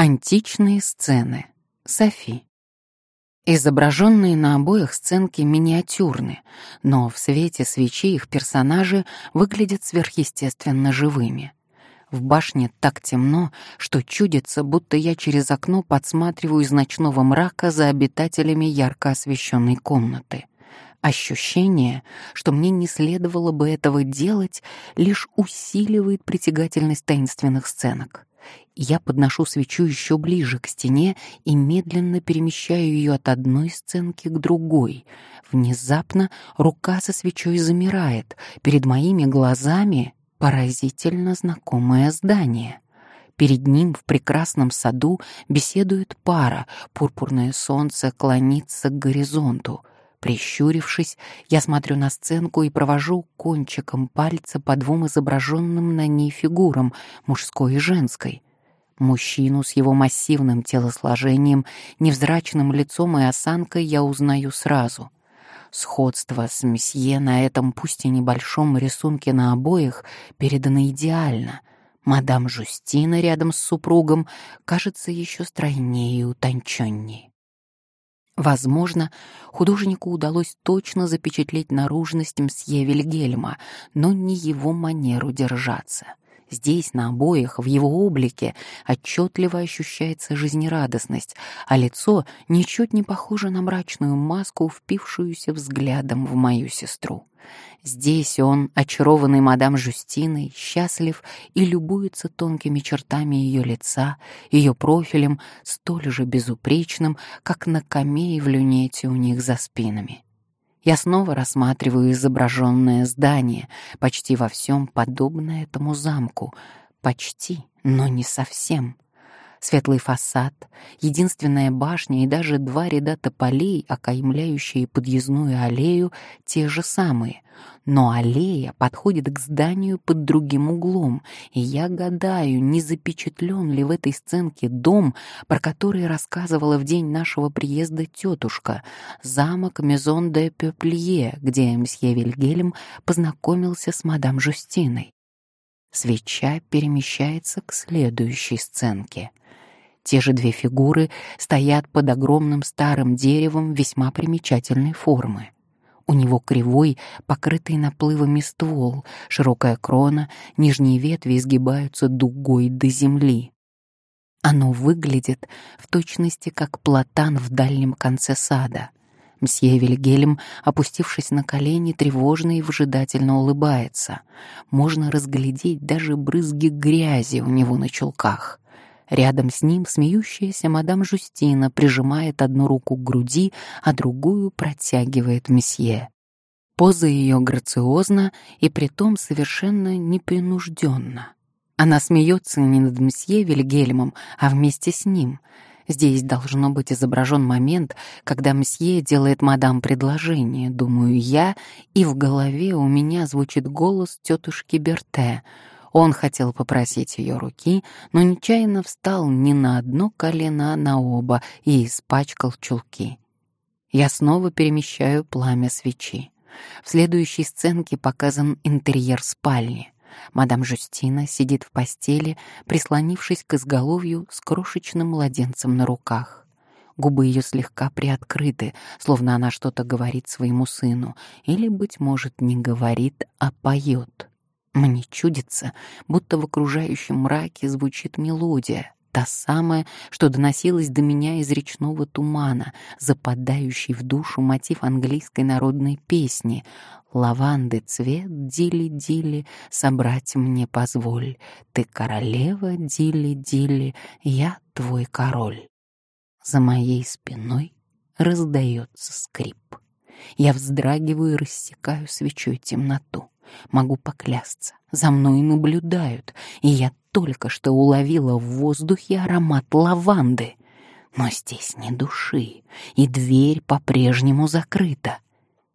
Античные сцены. Софи. Изображенные на обоих сценки миниатюрны, но в свете свечи их персонажи выглядят сверхъестественно живыми. В башне так темно, что чудится, будто я через окно подсматриваю из ночного мрака за обитателями ярко освещенной комнаты. Ощущение, что мне не следовало бы этого делать, лишь усиливает притягательность таинственных сценок. Я подношу свечу еще ближе к стене и медленно перемещаю ее от одной сценки к другой. Внезапно рука со свечой замирает. Перед моими глазами поразительно знакомое здание. Перед ним в прекрасном саду беседует пара, пурпурное солнце клонится к горизонту. Прищурившись, я смотрю на сценку и провожу кончиком пальца по двум изображенным на ней фигурам, мужской и женской. Мужчину с его массивным телосложением, невзрачным лицом и осанкой я узнаю сразу. Сходство с месье на этом пусть и небольшом рисунке на обоих передано идеально. Мадам Жустина рядом с супругом кажется еще стройнее и утонченнее. Возможно, художнику удалось точно запечатлеть наружность мсье Вильгельма, но не его манеру держаться. Здесь, на обоих, в его облике, отчетливо ощущается жизнерадостность, а лицо ничуть не похоже на мрачную маску, впившуюся взглядом в мою сестру. Здесь он, очарованный мадам Жустиной, счастлив и любуется тонкими чертами ее лица, ее профилем, столь же безупречным, как на камее в люнете у них за спинами. Я снова рассматриваю изображенное здание, почти во всем подобное этому замку. Почти, но не совсем — Светлый фасад, единственная башня и даже два ряда тополей, окаймляющие подъездную аллею, те же самые. Но аллея подходит к зданию под другим углом, и я гадаю, не запечатлен ли в этой сценке дом, про который рассказывала в день нашего приезда тетушка, замок Мезон де Пеплие, где мсье Вильгельм познакомился с мадам Жустиной. Свеча перемещается к следующей сценке. Те же две фигуры стоят под огромным старым деревом весьма примечательной формы. У него кривой, покрытый наплывами ствол, широкая крона, нижние ветви изгибаются дугой до земли. Оно выглядит в точности как платан в дальнем конце сада. Мсье Вильгельм, опустившись на колени, тревожно и выжидательно улыбается. Можно разглядеть даже брызги грязи у него на чулках. Рядом с ним смеющаяся мадам Жустина прижимает одну руку к груди, а другую протягивает месье. Поза ее грациозна и притом совершенно непринужденно. Она смеется не над месье Вильгельмом, а вместе с ним. Здесь должно быть изображен момент, когда месье делает мадам предложение, думаю я, и в голове у меня звучит голос тетушки Берте — он хотел попросить ее руки, но нечаянно встал не на одно колено, а на оба и испачкал чулки. Я снова перемещаю пламя свечи. В следующей сценке показан интерьер спальни. Мадам Жустина сидит в постели, прислонившись к изголовью с крошечным младенцем на руках. Губы ее слегка приоткрыты, словно она что-то говорит своему сыну, или, быть может, не говорит, а поет. Мне чудится, будто в окружающем мраке звучит мелодия, та самая, что доносилась до меня из речного тумана, западающий в душу мотив английской народной песни «Лаванды цвет, дили-дили, собрать мне позволь, ты королева, дили-дили, я твой король». За моей спиной раздается скрип. Я вздрагиваю и рассекаю свечой темноту. Могу поклясться, за мной наблюдают, и я только что уловила в воздухе аромат лаванды. Но здесь ни души, и дверь по-прежнему закрыта.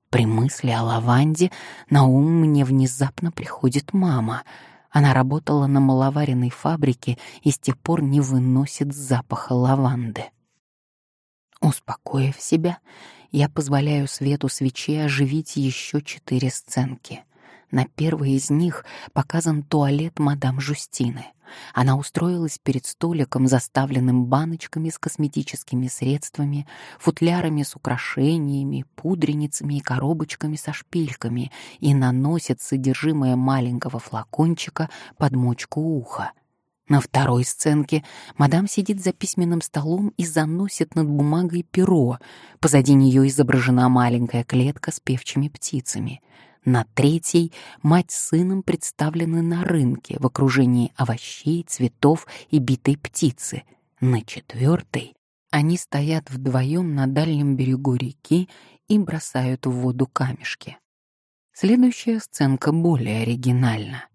При мысли о лаванде на ум мне внезапно приходит мама. Она работала на маловаренной фабрике и с тех пор не выносит запаха лаванды. Успокоив себя, я позволяю свету свечи оживить еще четыре сценки — На первой из них показан туалет мадам Жустины. Она устроилась перед столиком, заставленным баночками с косметическими средствами, футлярами с украшениями, пудреницами и коробочками со шпильками и наносит содержимое маленького флакончика под мочку уха. На второй сценке мадам сидит за письменным столом и заносит над бумагой перо. Позади нее изображена маленькая клетка с певчими птицами — на третьей мать с сыном представлены на рынке в окружении овощей, цветов и битой птицы. На четвертой они стоят вдвоем на дальнем берегу реки и бросают в воду камешки. Следующая сценка более оригинальна.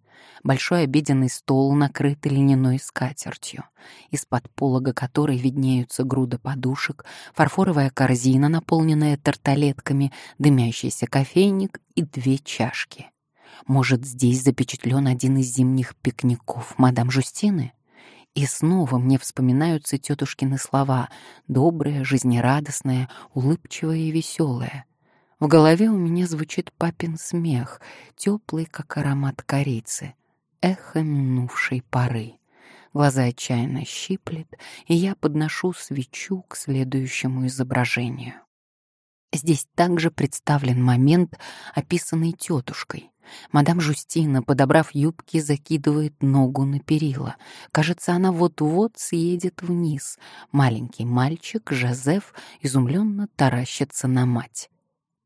Большой обеденный стол накрыт льняной скатертью, из-под полога которой виднеются груда подушек, фарфоровая корзина, наполненная тарталетками, дымящийся кофейник и две чашки. Может, здесь запечатлен один из зимних пикников мадам Жустины? И снова мне вспоминаются тетушкины слова, добрая, жизнерадостная, улыбчивая и веселая. В голове у меня звучит папин смех, теплый, как аромат корицы эхо минувшей поры. Глаза отчаянно щиплет, и я подношу свечу к следующему изображению. Здесь также представлен момент, описанный тетушкой. Мадам Жустина, подобрав юбки, закидывает ногу на перила. Кажется, она вот-вот съедет вниз. Маленький мальчик, Жозеф, изумленно таращится на мать.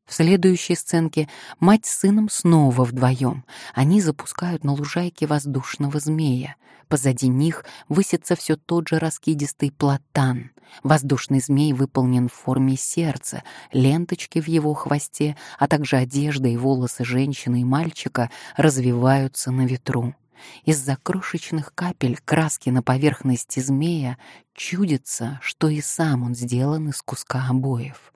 В следующей сценке мать с сыном снова вдвоем. Они запускают на лужайке воздушного змея. Позади них высится все тот же раскидистый платан. Воздушный змей выполнен в форме сердца, ленточки в его хвосте, а также одежда и волосы женщины и мальчика развиваются на ветру. Из-за крошечных капель краски на поверхности змея чудится, что и сам он сделан из куска обоев.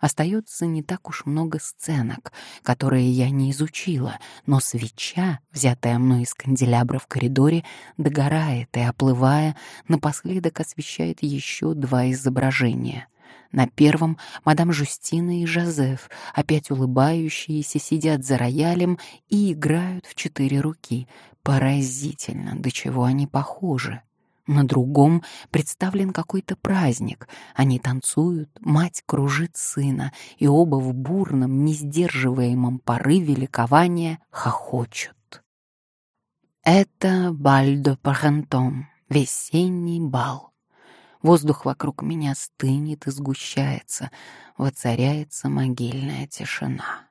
Остается не так уж много сценок, которые я не изучила, но свеча, взятая мной из канделябра в коридоре, догорает и, оплывая, напоследок освещает еще два изображения. На первом мадам Жустина и Жозеф, опять улыбающиеся, сидят за роялем и играют в четыре руки. Поразительно, до чего они похожи. На другом представлен какой-то праздник. Они танцуют, мать кружит сына, и оба в бурном, несдерживаемом порыве ликования хохочут. Это бальдо пархантом, весенний бал. Воздух вокруг меня стынет и сгущается, воцаряется могильная тишина.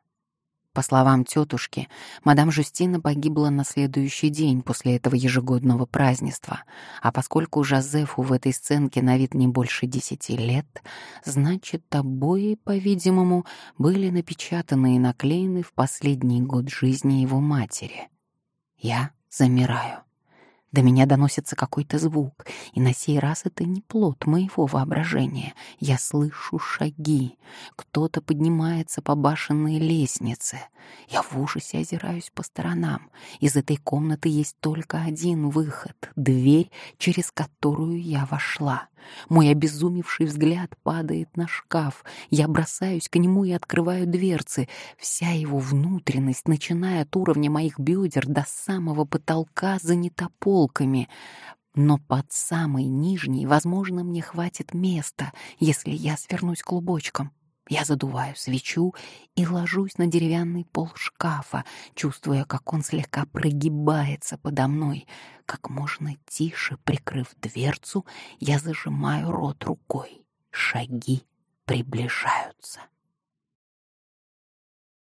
По словам тетушки, мадам Жустина погибла на следующий день после этого ежегодного празднества, а поскольку Жозефу в этой сценке на вид не больше десяти лет, значит, обои, по-видимому, были напечатаны и наклеены в последний год жизни его матери. Я замираю. До меня доносится какой-то звук, и на сей раз это не плод моего воображения. Я слышу шаги. Кто-то поднимается по башенной лестнице. Я в ужасе озираюсь по сторонам. Из этой комнаты есть только один выход — дверь, через которую я вошла. Мой обезумевший взгляд падает на шкаф. Я бросаюсь к нему и открываю дверцы. Вся его внутренность, начиная от уровня моих бедер до самого потолка, занята полками. Но под самой нижней, возможно, мне хватит места, если я свернусь клубочком. Я задуваю свечу и ложусь на деревянный пол шкафа, чувствуя, как он слегка прогибается подо мной. Как можно тише прикрыв дверцу, я зажимаю рот рукой. Шаги приближаются.